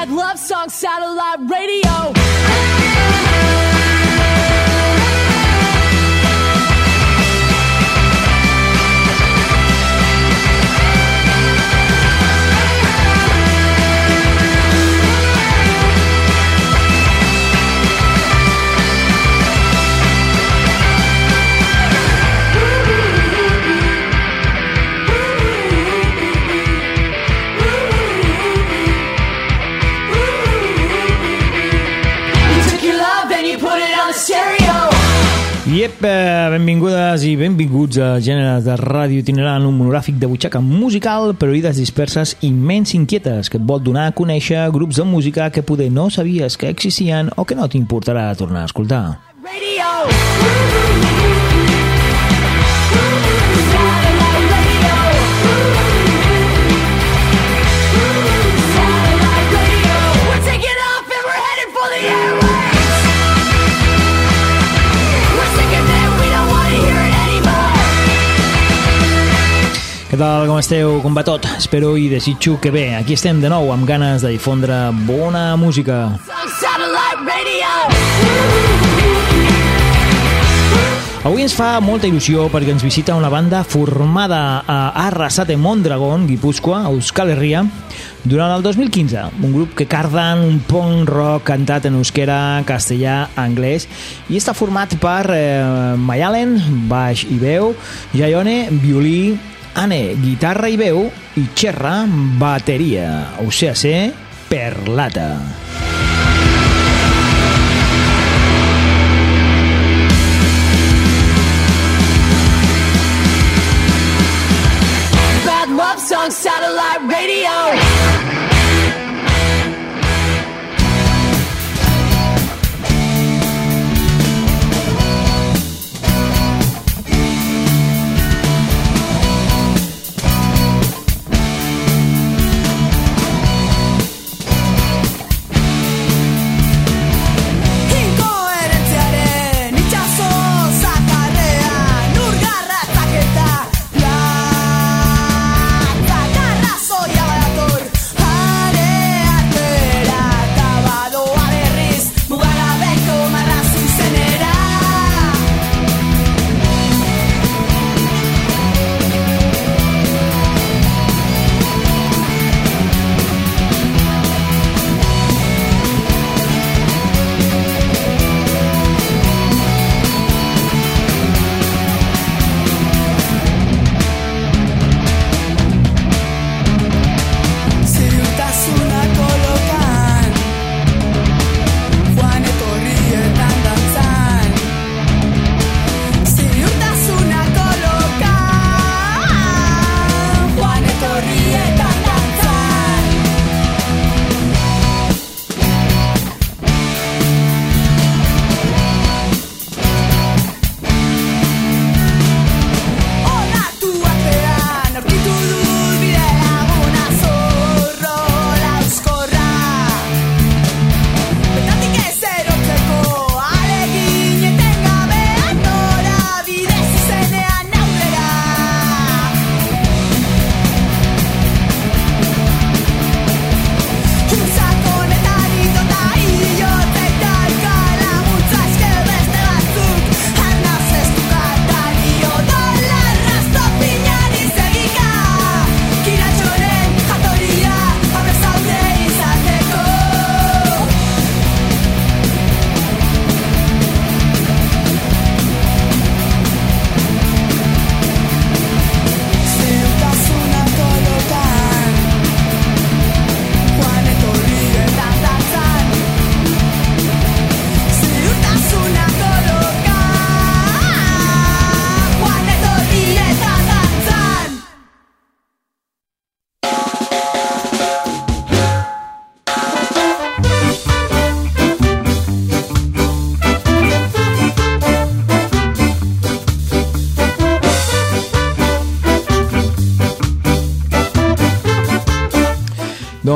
Bad love song, satellite radio. Iep, eh, benvingudes i benvinguts a Gèneres de Ràdio Itinerant, un monogràfic de butxaca musical per oïdes disperses i menys inquietes, que et vol donar a conèixer grups de música que poder no sabies que existien o que no t'importarà tornar a escoltar. Radio. Què tal, com esteu? Com va tot? Espero i desitjo que bé. Aquí estem de nou amb ganes de difondre bona música. Avui ens fa molta il·lusió perquè ens visita una banda formada a Arrasate Mondragón, Guipúscoa, Euskal Herria, durant el 2015. Un grup que carden un punk rock cantat en euskera, castellà, anglès i està format per eh, Mayalen, baix i veu, Jaione, violí, Ane, guitarra i veu i Xerra, bateria, o sigui, ser perlata. Bad love song, satellite radio.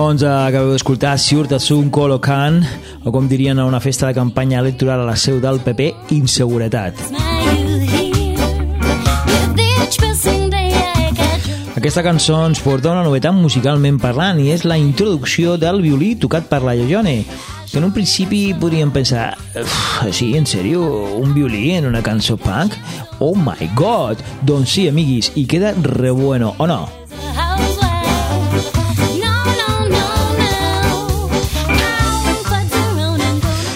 Doncs eh, acabeu d'escoltar Surt un Colocan, o com dirien a una festa de campanya electoral a la seu del PP, Inseguretat. Aquesta cançó ens porta una novetat musicalment parlant i és la introducció del violí tocat per la Yoyone que en un principi podríem pensar "Uf, sí, en sèrio, un violí en una cançó punk? Oh my god! Doncs sí, amiguis, i queda re bueno, o no?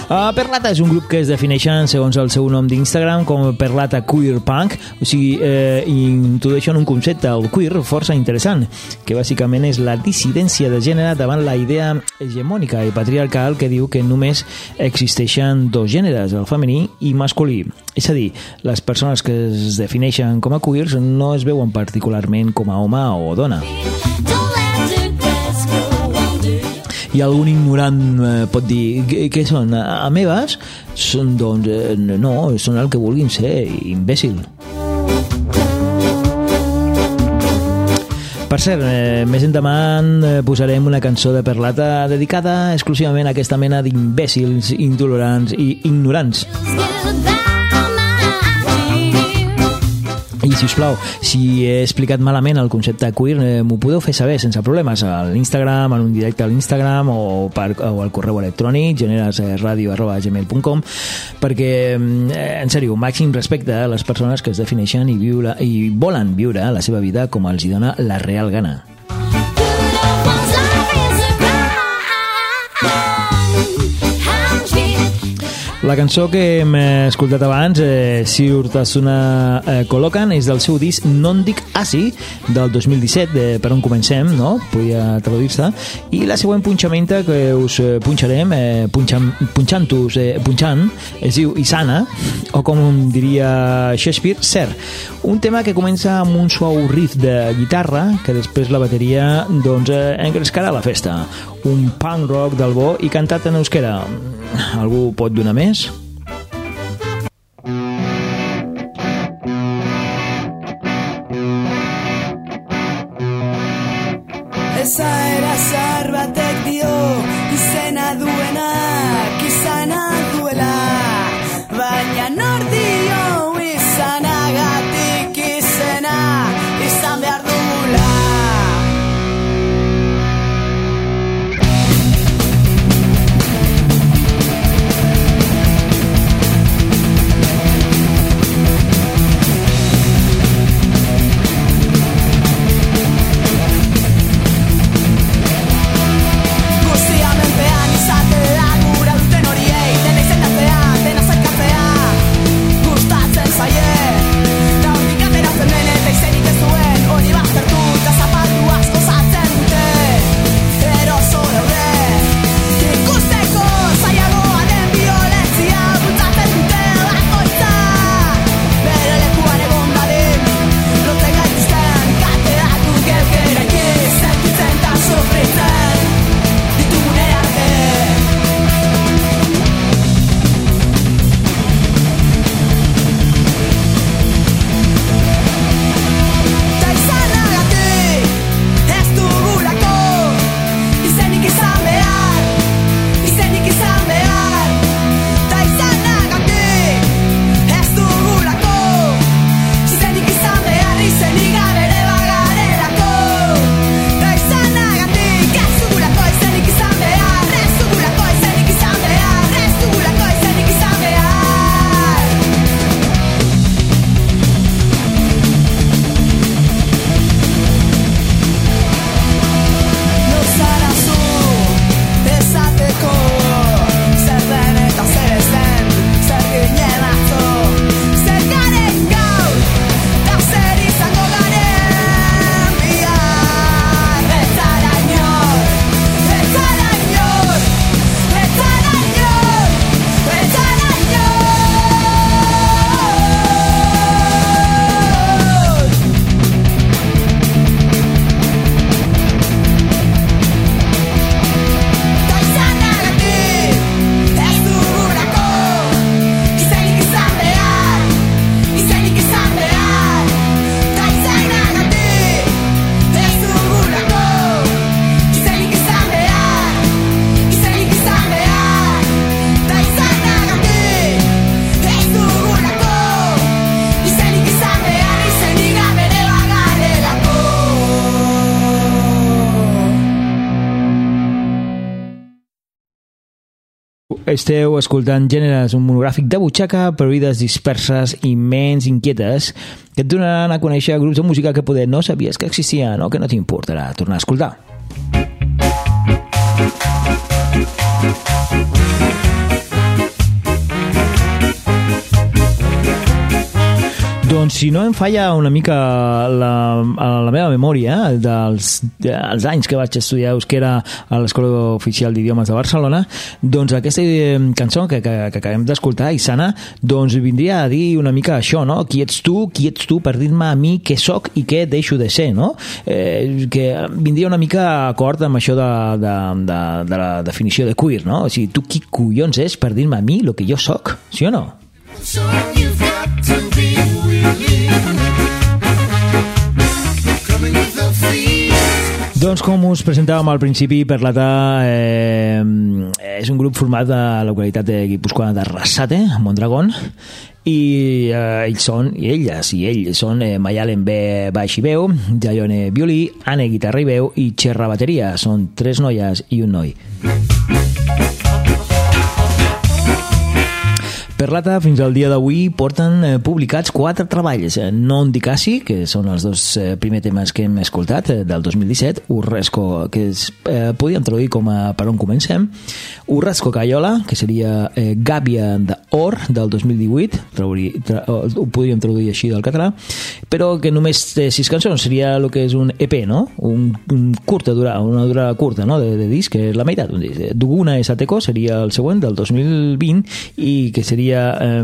Uh, Perlata és un grup que es defineixen, segons el seu nom d'Instagram, com Perlata Queer Punk, o sigui, eh, introdueixen un concepte, el queer, força interessant, que bàsicament és la dissidència de gènere davant la idea hegemònica i patriarcal que diu que només existeixen dos gèneres, el femení i masculí. És a dir, les persones que es defineixen com a queers no es veuen particularment com a home o dona. I algun ignorant eh, pot dir què, són? A, meves? Són, doncs, eh, no, són el que vulguin ser, imbècil. Per cert, eh, més endavant eh, posarem una cançó de Perlata dedicada exclusivament a aquesta mena d'imbècils, intolerants i ignorants. I, si us plau, si he explicat malament el concepte queer, eh, m'ho podeu fer saber sense problemes a l'Instagram, en un directe a l'Instagram o, per, o al correu electrònic generasradio.gmail.com perquè, eh, en sèrio, màxim respecte a les persones que es defineixen i, viure, i volen viure la seva vida com els hi dona la real gana. La cançó que hem eh, escoltat abans, eh, Si Urtasuna eh, Col·loquen, és del seu disc Non dic Asi, del 2017, eh, per on comencem, no? Podria traduir-se. I la següent punxamenta que us eh, punxarem, eh, punxant, punxant-us, eh, punxant, es diu Isana, o com diria Shakespeare, Ser. Un tema que comença amb un suau riff de guitarra, que després la bateria doncs, eh, engrescarà la festa. Un punk rock del bo i cantat en euskera. Algú pot donar més? Esteu escoltant Gèneres, un monogràfic de butxaca per oïdes disperses i menys inquietes que et donaran a conèixer grups de música que poder no sabies que existien o que no t'importarà tornar a escoltar. Doncs si no em falla una mica la, la meva memòria eh, dels, dels anys que vaig estudiar euskera a l'Escola Oficial d'Idiomes de Barcelona, doncs aquesta eh, cançó que, que, que acabem d'escoltar, Isana, doncs vindria a dir una mica això, no? Qui ets tu, qui ets tu per dir-me a mi què sóc i què deixo de ser, no? Eh, que vindria una mica acord amb això de, de, de, de la definició de queer, no? O sigui, tu qui collons és per dir-me a mi el que jo sóc, sí o no? Doncs com us presentàvem al principi, Perlata eh, és un grup format a la localitat de Guipúscoa de Rassate, a Mondragón, i eh, ells són, i elles i ells són eh, Mayalen B baix i veu, Jaione violí, Anne guitarra i veu i Xerra bateria. Són tres noies i un noi. Perlata, fins al dia d'avui, porten eh, publicats quatre treballs. Eh, Non di Casi, que són els dos eh, primers temes que hem escoltat, eh, del 2017, Urresco, que es, eh, podíem traduir com a Per on comencem, Urresco Caiola, que seria eh, Gàbia d'Or, del 2018, trauri, tra, ho podríem traduir així del català, però que només té sis cançons, seria el que és un EP, no? Un, un curta durada, una durada curta, no?, de, de disc, que és la meitat d'un disc. Duguna Esateco seria el següent, del 2020, i que seria eh,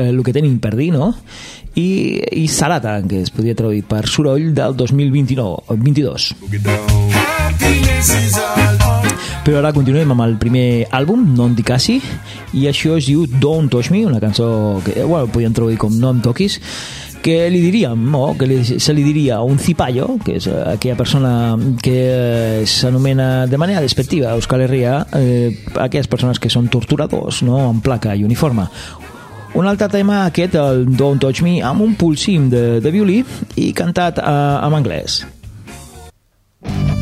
el que tenim per dir, no? I, i Sarata, que es podria traduir per soroll del 2029, 22. Happiness is all on. Però ara continuem amb el primer àlbum, Non di Casi, i això es diu Don't Touch Me, una cançó que, eh, bueno, podríem traduir com No em toquis, que li diríem, no? que li, se li diria un cipallo, que és eh, aquella persona que eh, s'anomena de manera despectiva a Euskal Herria, eh, aquelles persones que són torturadors, no? en placa i uniforme. Un altre tema, aquest, el Don't Touch Me, amb un pulsim de, de violí i cantat eh, en anglès. Last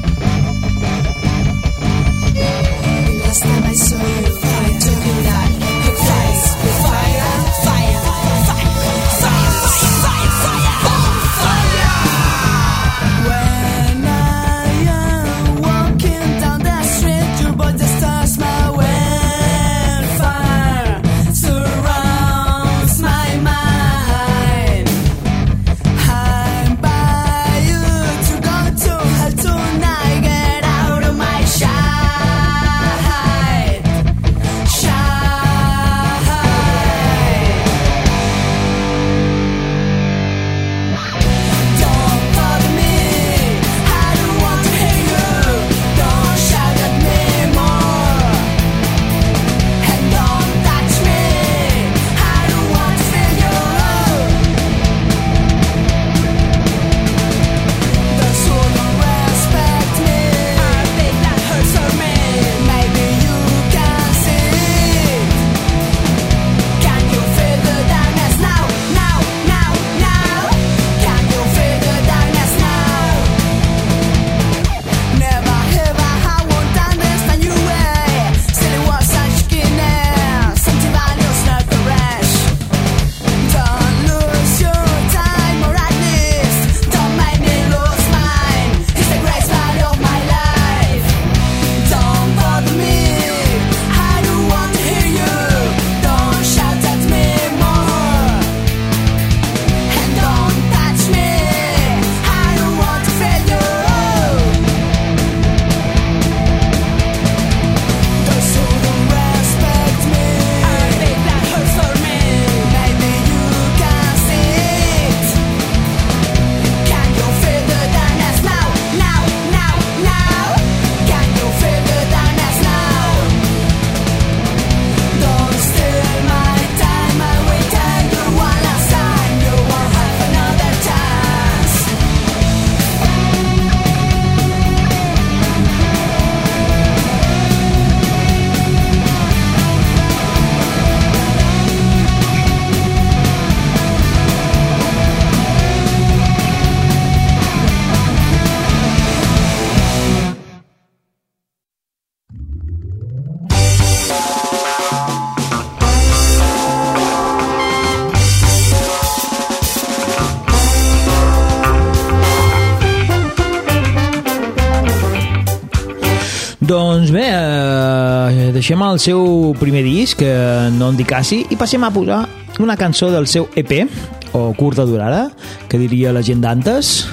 Doncs bé, eh, deixem el seu primer disc, eh, dic quasi, i passem a posar una cançó del seu EP, o curta durada, que diria la gent d'antes,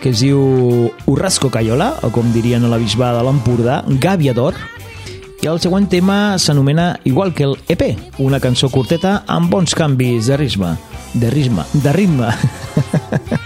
que es diu Urrasco Cayola, o com dirien a la bisbada de l'Empordà, Gàbia d'Or, i el següent tema s'anomena igual que el EP, una cançó curteta amb bons canvis de ritme. De ritme, de ritme.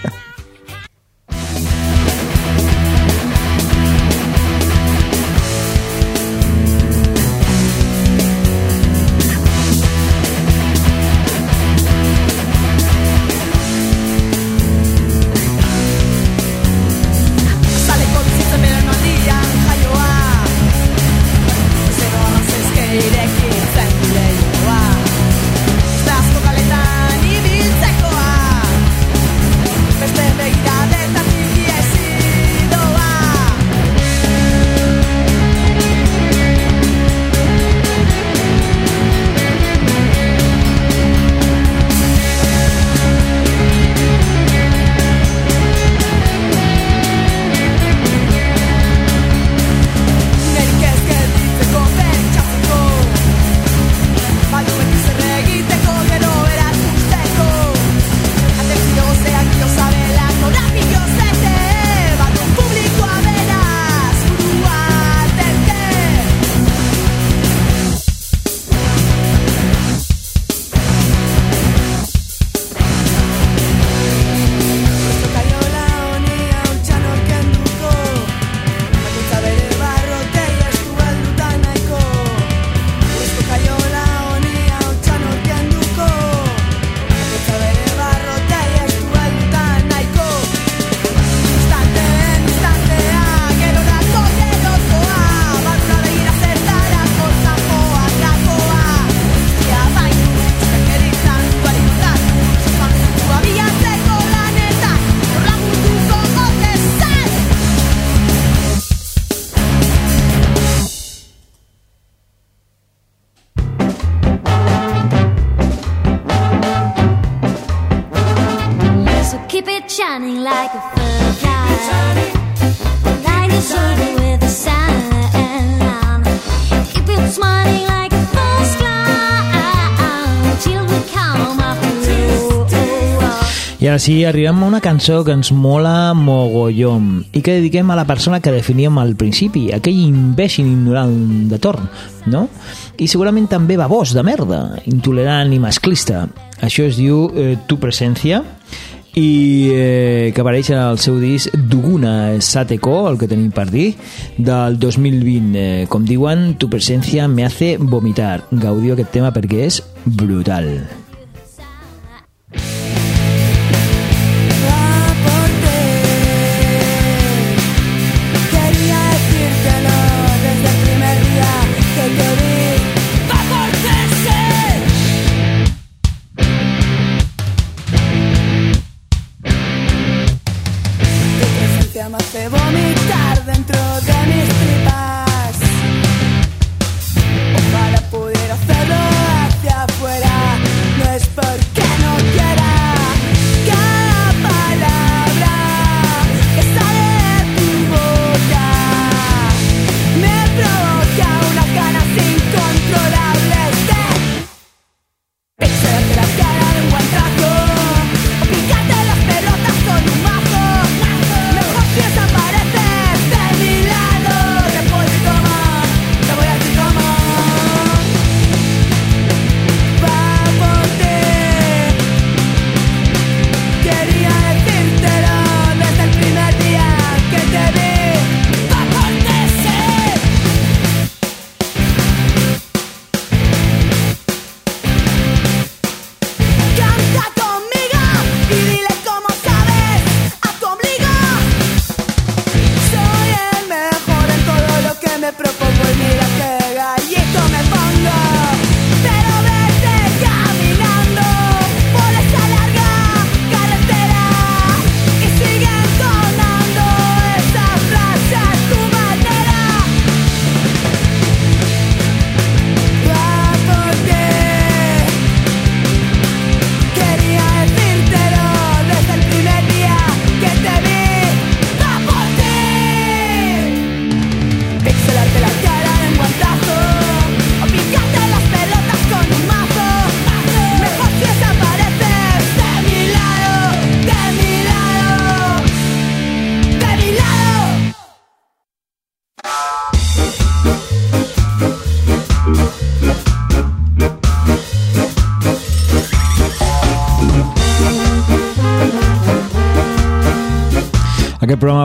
sí, arribem a una cançó que ens mola mogollon i que dediquem a la persona que definíem al principi, aquell imbècil ignorant de torn, no? I segurament també babós de merda, intolerant i masclista. Això es diu eh, Tu Presència i eh, que apareix al seu disc Duguna Sateko, el que tenim per dir, del 2020. Eh, com diuen, Tu Presència me hace vomitar. Gaudiu aquest tema perquè és brutal. Va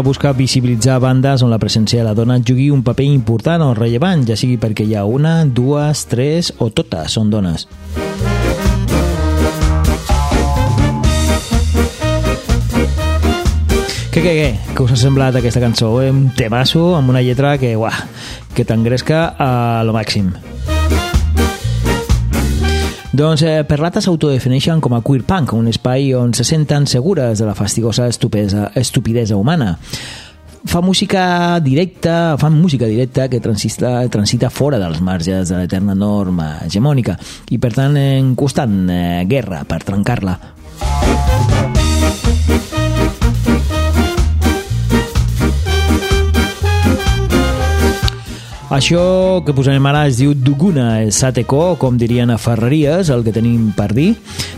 busca visibilitzar bandes on la presència de la dona jugui un paper important o rellevant, ja sigui perquè hi ha una, dues, tres o totes són dones. Què, què, què? Què us ha semblat aquesta cançó? Un temasso amb una lletra que, uah, que t'engresca a lo màxim. Doncs eh, Perlata s'autodefineixen com a queer punk, un espai on se senten segures de la fastigosa estupesa, estupidesa humana. Fa música directa, fan música directa que transita, transita fora dels marges de l'eterna norma hegemònica i per tant en constant eh, guerra per trencar-la. Això que posarem ara es diu Duguna Sateko, com dirien a Ferreries, el que tenim per dir,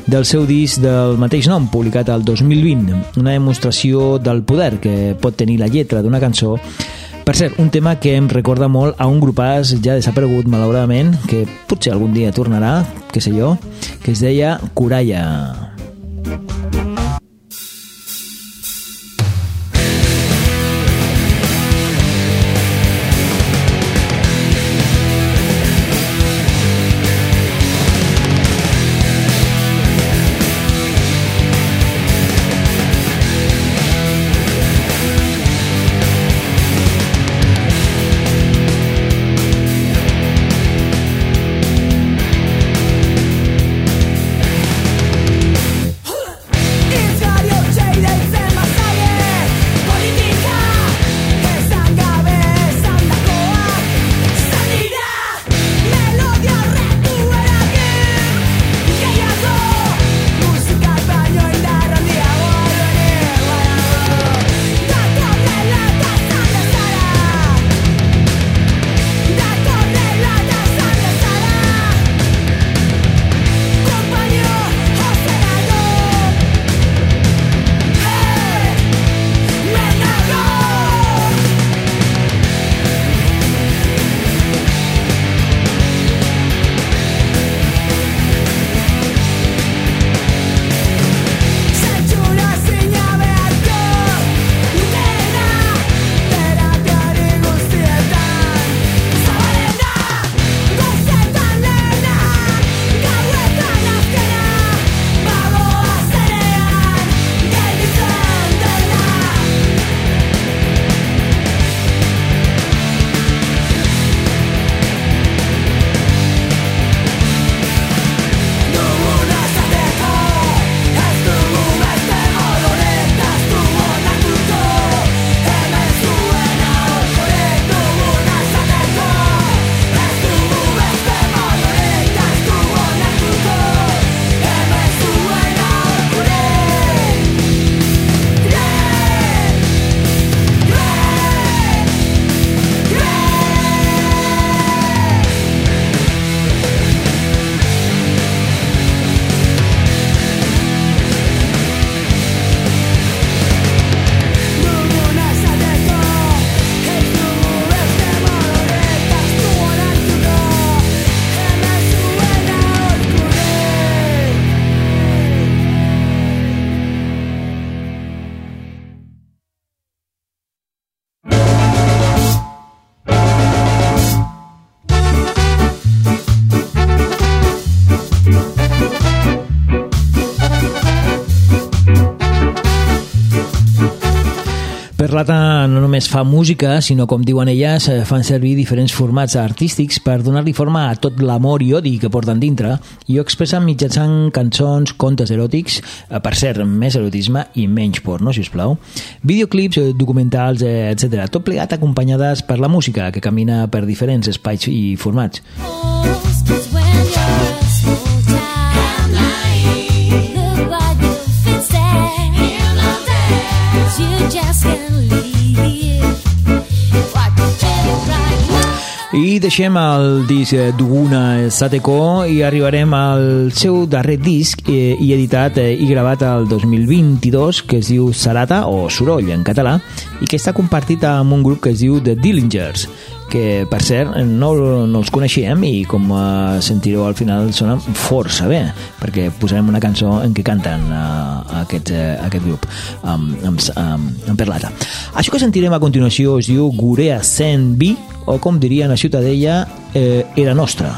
del seu disc del mateix nom, publicat el 2020, una demostració del poder que pot tenir la lletra d'una cançó per cert, un tema que em recorda molt a un grupàs ja desaparegut, malauradament, que potser algun dia tornarà, què sé jo, que es deia Coralla. Fa música, sinó, com diuen elles, eh, fan servir diferents formats artístics per donar-li forma a tot l'amor i odi que porten dintre i ho expressen mitjançant cançons, contes eròtics, eh, per cert, més erotisme i menys porno, si us plau, videoclips, eh, documentals, etc. Tot plegat acompanyades per la música, que camina per diferents espais i formats. You just can't I deixem el disc eh, Duguna Sateko i arribarem al seu darrer disc eh, i editat eh, i gravat el 2022 que es diu Sarata o Soroll en català i que està compartit amb un grup que es diu The Dillingers que per cert no, no els coneixíem i com eh, sentireu al final sonen força bé perquè posarem una cançó en què canten eh, aquest, eh, aquest grup amb, amb, amb, amb Perlata. Això que sentirem a continuació es diu Gurea Sen Vi o com dirien a Ciutadella eh, era nostra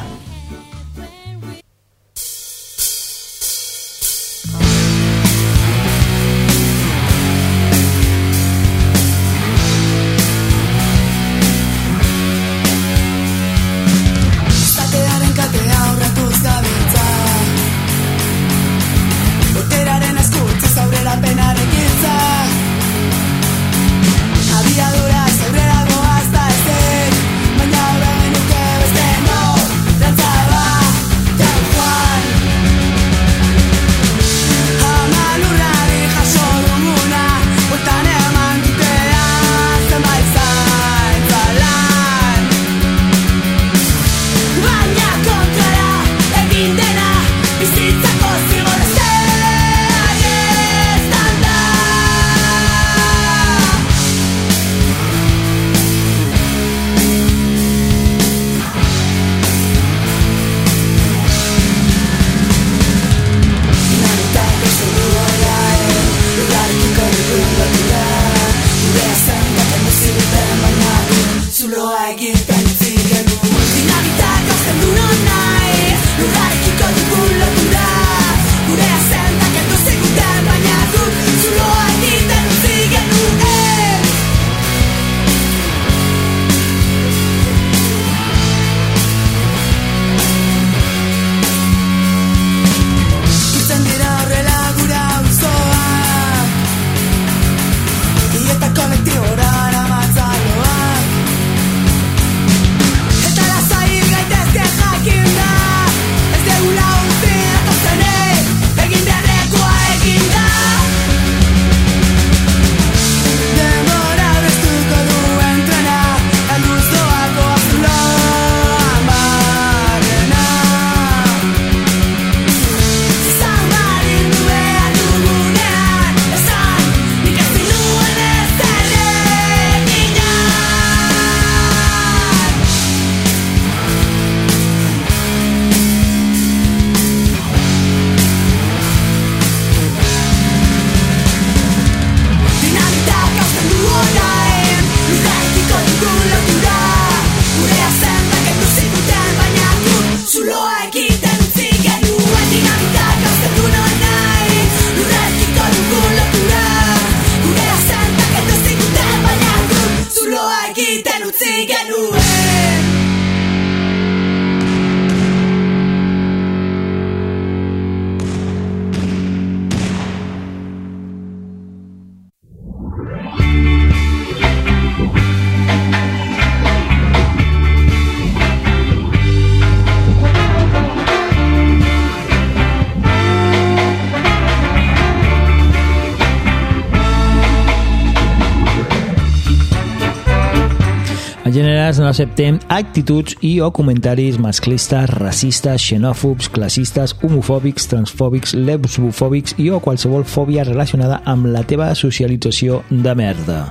acceptem actituds i o comentaris masclistes, racistes, xenòfobs, classistes, homofòbics, transfòbics, lesbofòbics i o qualsevol fòbia relacionada amb la teva socialització de merda.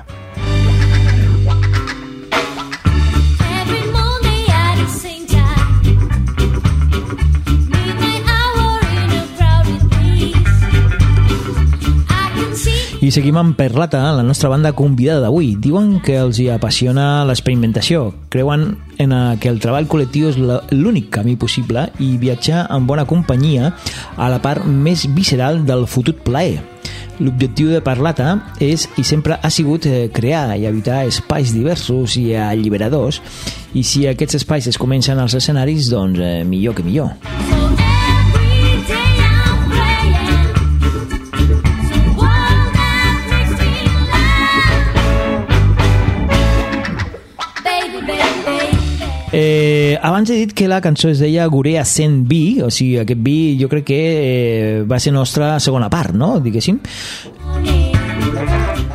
I seguim amb Perlata, la nostra banda convidada d'avui. Diuen que els hi apassiona l'experimentació. Creuen en que el treball col·lectiu és l'únic camí possible i viatjar en bona companyia a la part més visceral del fotut plaer. L'objectiu de Parlata és i sempre ha sigut eh, crear i evitar espais diversos i alliberadors i si aquests espais es comencen als escenaris, doncs eh, millor que millor. Eh, abans he dit que la cançó es deia Gurea 100 Vi, o sigui, aquest vi jo crec que eh, va ser nostra segona part, no? Diguéssim.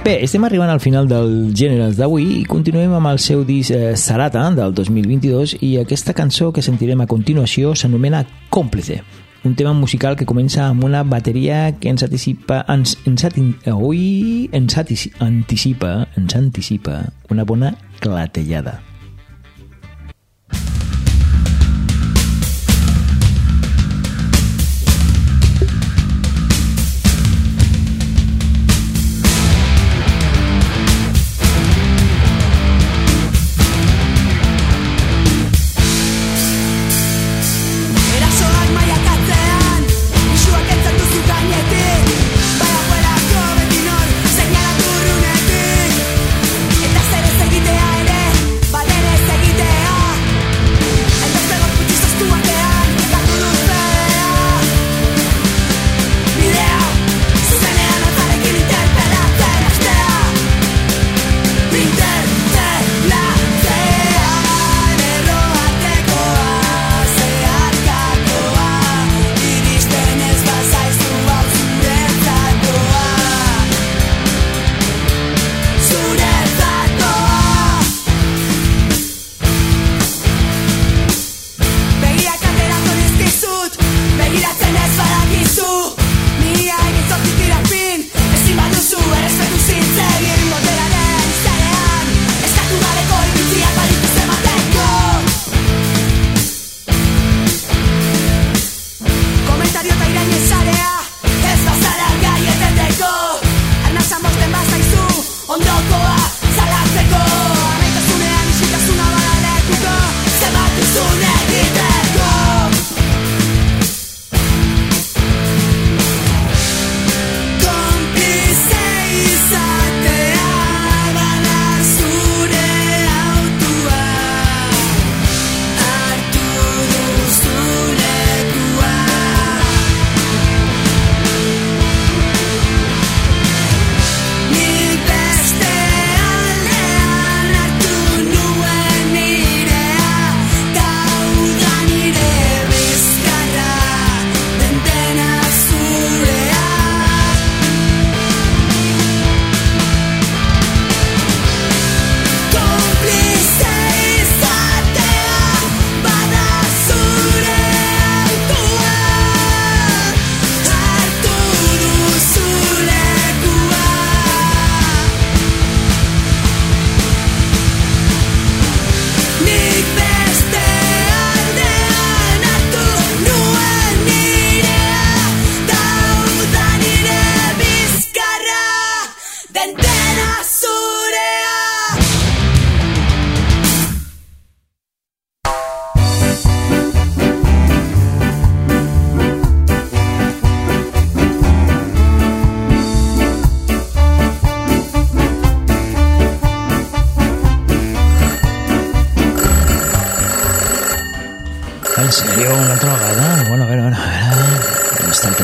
Bé, estem arribant al final del Gèneres d'avui i continuem amb el seu disc eh, Sarata del 2022 i aquesta cançó que sentirem a continuació s'anomena Còmplice un tema musical que comença amb una bateria que ens anticipa ens, ens, ui, ens anticipa ens anticipa una bona clatellada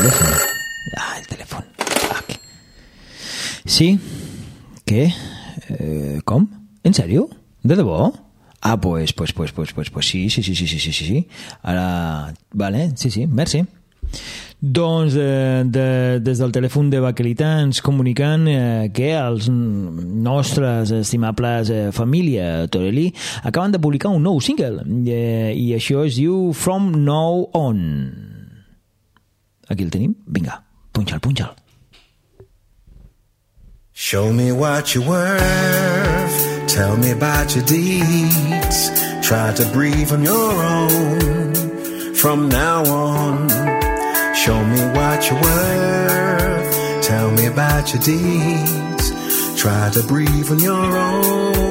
telèfon? Ah, el telèfon. Ah, aquí. Sí? Què? Eh, com? En sèrio? De debò? Ah, pues, pues, pues, pues, pues, pues sí, sí, sí, sí, sí, sí, sí, sí. Ara, vale, sí, sí, merci. Doncs eh, de, des del telèfon de Baquelita ens comuniquen eh, que els nostres estimables eh, família Torelli acaben de publicar un nou single eh, i això es diu From Now On. Aquí el tenim? Vinga, punxa'l, punxa'l. Show me what you're worth. Tell me about your deeds. Try to breathe on your own from now on. Show me what you're worth. Tell me about your deeds. Try to breathe on your own.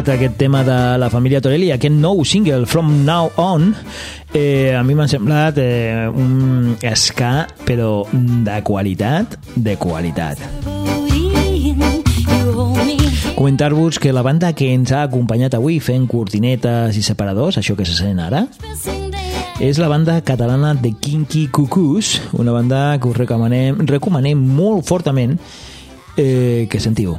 Semblat aquest tema de la família Torelli, aquest nou single, From Now On? Eh, a mi m'ha semblat eh, un ska, però de qualitat, de qualitat. Comentar-vos que la banda que ens ha acompanyat avui fent cortinetes i separadors, això que se sent ara, és la banda catalana de Kinky Cucús, una banda que us recomanem, recomanem molt fortament eh, que sentiu.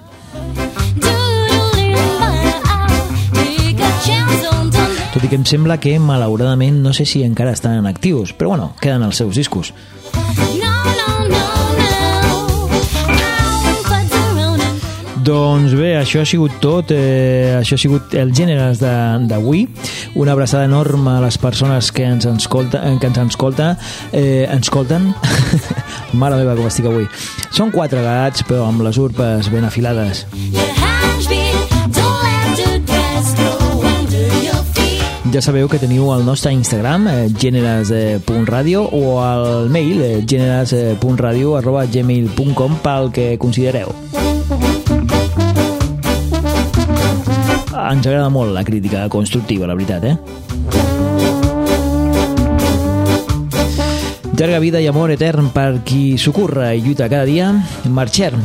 Tot i que em sembla que, malauradament, no sé si encara estan actius, però bueno, queden els seus discos. No, no, no. Doncs bé, això ha sigut tot, eh, això ha sigut el gèneres de- d'avui. Una abraçada enorme a les persones que ens escolta, que ens escolta, eh, ens escolten. Mare meva, com estic avui. Són quatre gats, però amb les urpes ben afilades. Your Ja sabeu que teniu el nostre Instagram, eh, gèneres.radio, o el mail, eh, gèneres.radio arroba gmail.com pel que considereu. Ens agrada molt la crítica constructiva, la veritat, eh? Llarga vida i amor etern per qui s'ocorre i lluita cada dia. Marxem.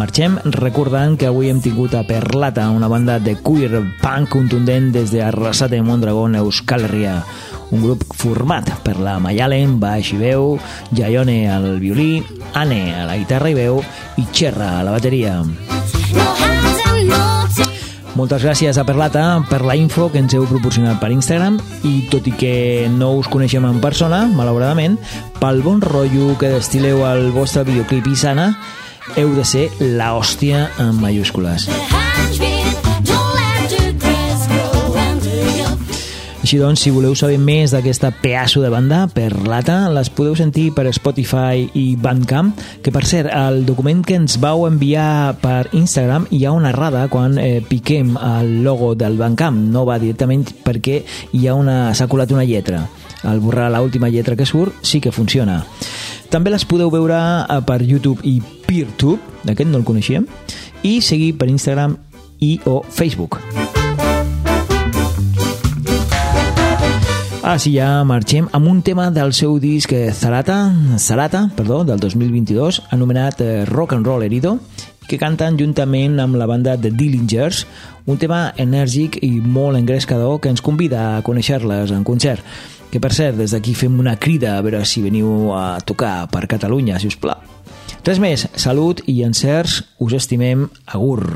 Marxem recordant que avui hem tingut a Perlata, una banda de queer punk contundent des de Arrasate Mondragón, Euskal Herria. Un grup format per la Mayalen, baix i veu, Jaione al violí, Anne a la guitarra i veu i Xerra a la bateria. No Moltes gràcies a Perlata per la info que ens heu proporcionat per Instagram i tot i que no us coneixem en persona, malauradament, pel bon rotllo que destileu al vostre videoclip i sana, heu de ser la hòstia en mayúscules. Your Així doncs, si voleu saber més d'aquesta pedaço de banda, Perlata, les podeu sentir per Spotify i Bandcamp, que per cert, el document que ens vau enviar per Instagram hi ha una errada quan eh, piquem el logo del Bandcamp, no va directament perquè hi ha una s'ha colat una lletra. Al borrar l'última lletra que surt, sí que funciona. També les podeu veure eh, per YouTube i PeerTube, d'aquest no el coneixíem, i seguir per Instagram i o Facebook. Ara sí, ja marxem amb un tema del seu disc eh, Zarata, Zarata perdó, del 2022, anomenat eh, Rock and Roll Herido, que canten juntament amb la banda The Dillingers, un tema enèrgic i molt engrescador que ens convida a conèixer-les en concert. Que, per cert, des d'aquí fem una crida a veure si veniu a tocar per Catalunya, si us plau. Res més, salut i encerts, us estimem, agur.